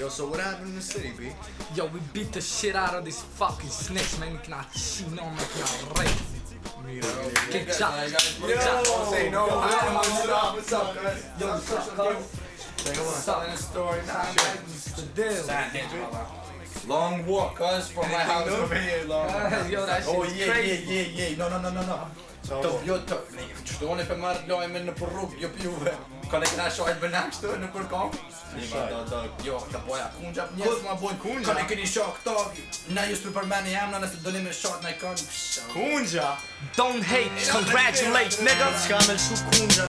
Yo, so what happened in the city, B? Yo, we beat the shit out of these fucking snakes, man. Vi knallar Kina, man. Vi knallar rätt. Kick shot. Kick shot. say no. Yo, What's up? What's up, guys? Yo, what's up, cuz? What's up? Telling a story now. What's the deal? Long walk, cuz, from my house new? over here. Long Yo, that shit Oh is yeah, yeah, crazy. yeah, yeah. No, no, no, no, no. طب يو طب شلون في مرة لو منه بالروب يو Kone këna shohet bëna kështu në kërkom Ima do do jo këta po boja kunja Njës ma bojnë. kunja? Kone këni shoh këto Na ju së përmeni emna nëse dolim e shohet në i kanë Kunja? Don't hate, congratulate, nigga Shka me lëshu kunja.